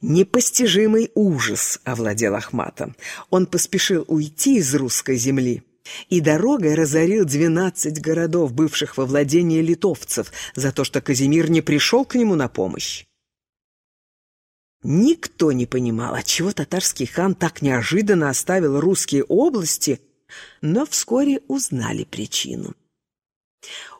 Непостижимый ужас овладел Ахматом. Он поспешил уйти из русской земли и дорогой разорил двенадцать городов, бывших во владении литовцев, за то, что Казимир не пришел к нему на помощь. Никто не понимал, отчего татарский хан так неожиданно оставил русские области, но вскоре узнали причину.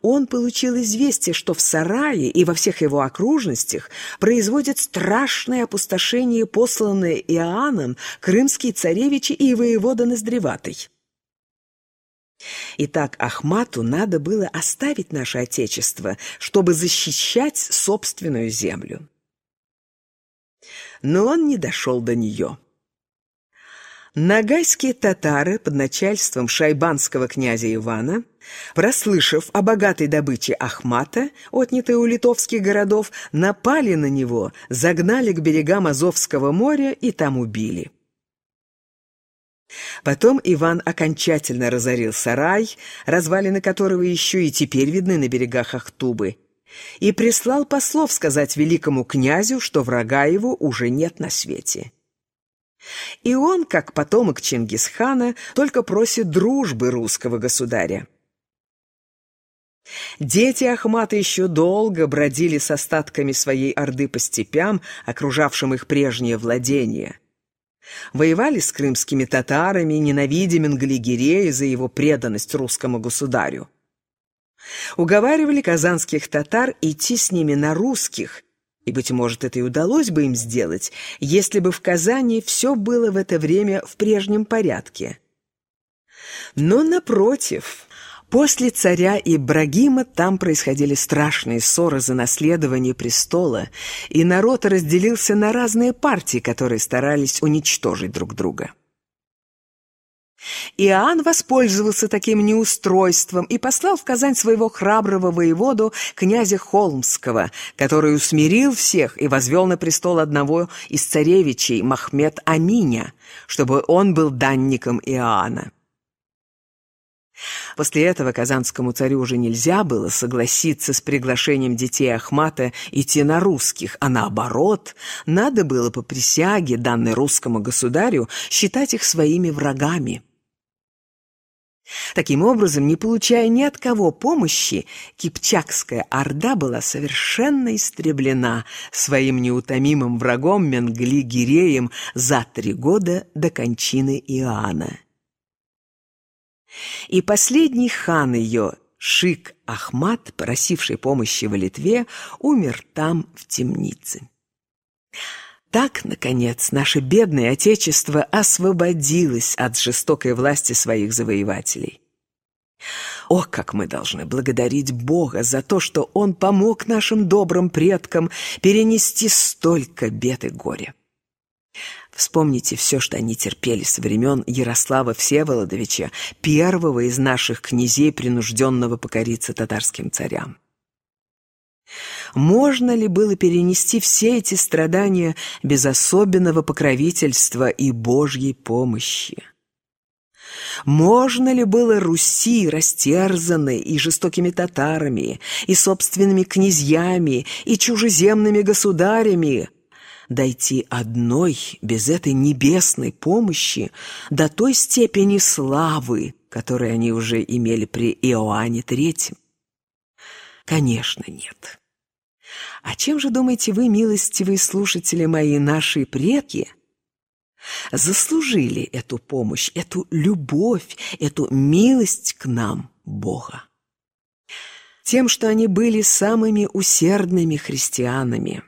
Он получил известие, что в Сарае и во всех его окружностях производят страшное опустошение, посланное Иоанном крымские царевичи и воевода Ноздреватый. Итак, Ахмату надо было оставить наше Отечество, чтобы защищать собственную землю. Но он не дошел до нее. Нагайские татары под начальством шайбанского князя Ивана, прослышав о богатой добыче Ахмата, отнятой у литовских городов, напали на него, загнали к берегам Азовского моря и там убили. Потом Иван окончательно разорил сарай, развалины которого еще и теперь видны на берегах Ахтубы, и прислал послов сказать великому князю, что врага его уже нет на свете. И он, как потомок Чингисхана, только просит дружбы русского государя. Дети Ахмата еще долго бродили с остатками своей орды по степям, окружавшим их прежнее владение. Воевали с крымскими татарами, ненавидя Менгалигерея за его преданность русскому государю. Уговаривали казанских татар идти с ними на русских – и, быть может, это и удалось бы им сделать, если бы в Казани все было в это время в прежнем порядке. Но, напротив, после царя Ибрагима там происходили страшные ссоры за наследование престола, и народ разделился на разные партии, которые старались уничтожить друг друга. Иоанн воспользовался таким неустройством и послал в Казань своего храброго воеводу, князя Холмского, который усмирил всех и возвел на престол одного из царевичей, Махмед Аминя, чтобы он был данником Иоанна. После этого казанскому царю уже нельзя было согласиться с приглашением детей Ахмата идти на русских, а наоборот, надо было по присяге, данной русскому государю, считать их своими врагами. Таким образом, не получая ни от кого помощи, Кипчакская орда была совершенно истреблена своим неутомимым врагом Менгли-Гиреем за три года до кончины Иоанна. И последний хан ее, Шик Ахмат, просивший помощи в Литве, умер там, в темнице. Так, наконец, наше бедное Отечество освободилось от жестокой власти своих завоевателей. О, как мы должны благодарить Бога за то, что Он помог нашим добрым предкам перенести столько бед и горя. Вспомните все, что они терпели со времен Ярослава Всеволодовича, первого из наших князей, принужденного покориться татарским царям. Можно ли было перенести все эти страдания без особенного покровительства и Божьей помощи? Можно ли было Руси, растерзанной и жестокими татарами, и собственными князьями, и чужеземными государями, дойти одной, без этой небесной помощи, до той степени славы, которую они уже имели при Иоанне Третьем? Конечно, нет. А чем же, думаете вы, милостивые слушатели мои, наши предки, заслужили эту помощь, эту любовь, эту милость к нам Бога? Тем, что они были самыми усердными христианами,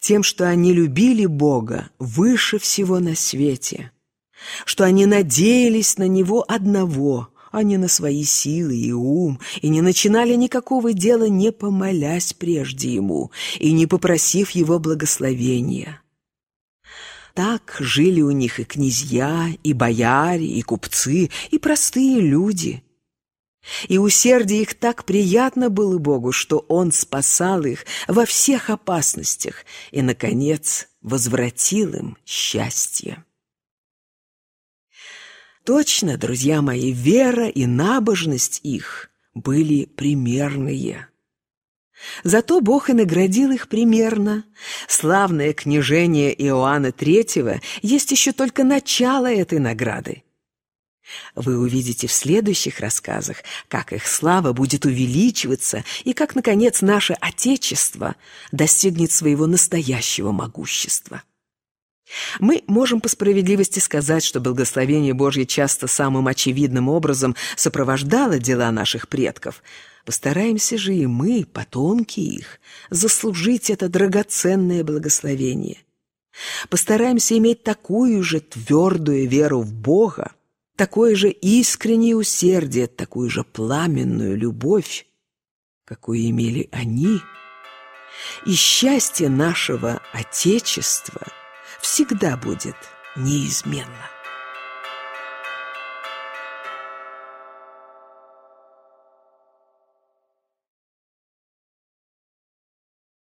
тем, что они любили Бога выше всего на свете, что они надеялись на Него одного – не на свои силы и ум, и не начинали никакого дела, не помолясь прежде ему и не попросив его благословения. Так жили у них и князья, и бояре, и купцы, и простые люди. И усердие их так приятно было Богу, что Он спасал их во всех опасностях и, наконец, возвратил им счастье. Точно, друзья мои, вера и набожность их были примерные. Зато Бог и наградил их примерно. Славное княжение Иоанна III есть еще только начало этой награды. Вы увидите в следующих рассказах, как их слава будет увеличиваться и как, наконец, наше Отечество достигнет своего настоящего могущества. Мы можем по справедливости сказать, что благословение Божье часто самым очевидным образом сопровождало дела наших предков. Постараемся же и мы, потомки их, заслужить это драгоценное благословение. Постараемся иметь такую же твердую веру в Бога, такое же искреннее усердие, такую же пламенную любовь, какую имели они, и счастье нашего Отечества всегда будет неизменно.